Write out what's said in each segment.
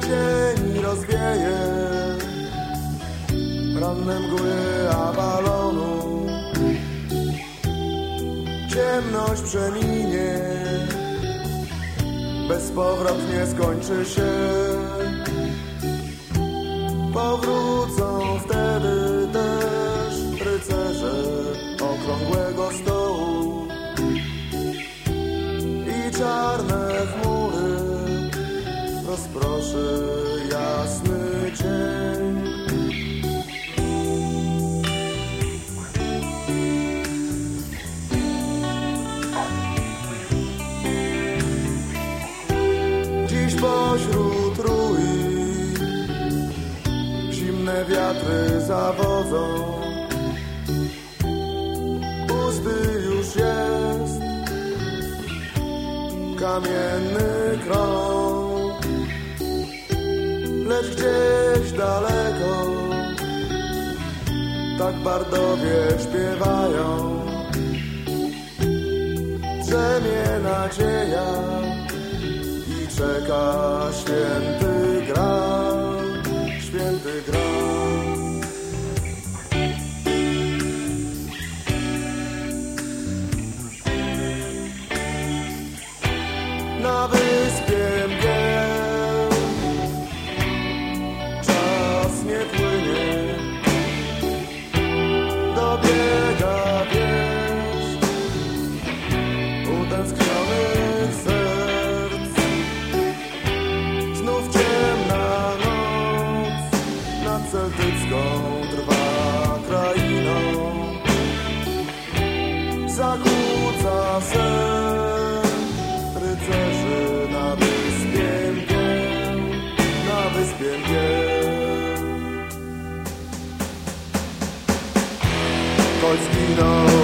dzień rozwieje ranne mgły Avalonu. Ciemność przeminie, bezpowrotnie skończy się. Powrócą rozproszy jasny cień. Dziś pośród ruin zimne wiatry zawodzą. Pusty już jest kamienny krąg, lecz gdzieś daleko tak bardowie śpiewają. Drzemie nadzieja i czeka święty gral, święty gral. Na Zakłóca sen rycerzy na wyspie mgieł, na wyspie mgieł. Choć zginął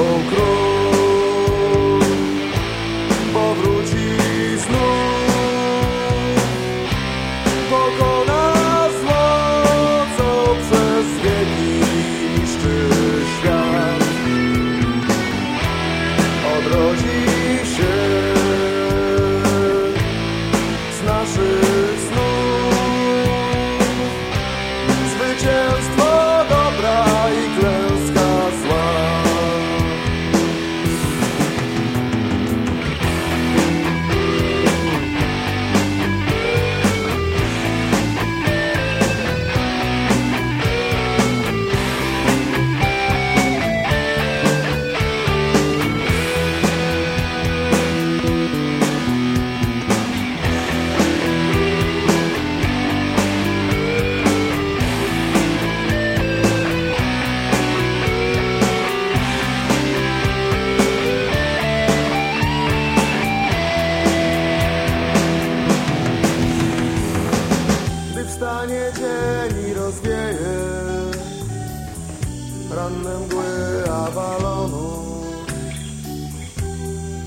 ranne mgły Avalonu,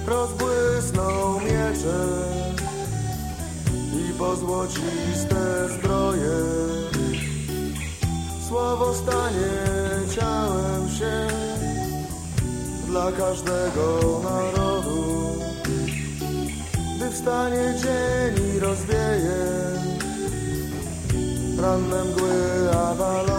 rozbłysną miecze i pozłociste zbroje. Słowo stanie ciałem się dla każdego narodu. Gdy wstanie dzień i rozwieje ranne mgły Avalonu.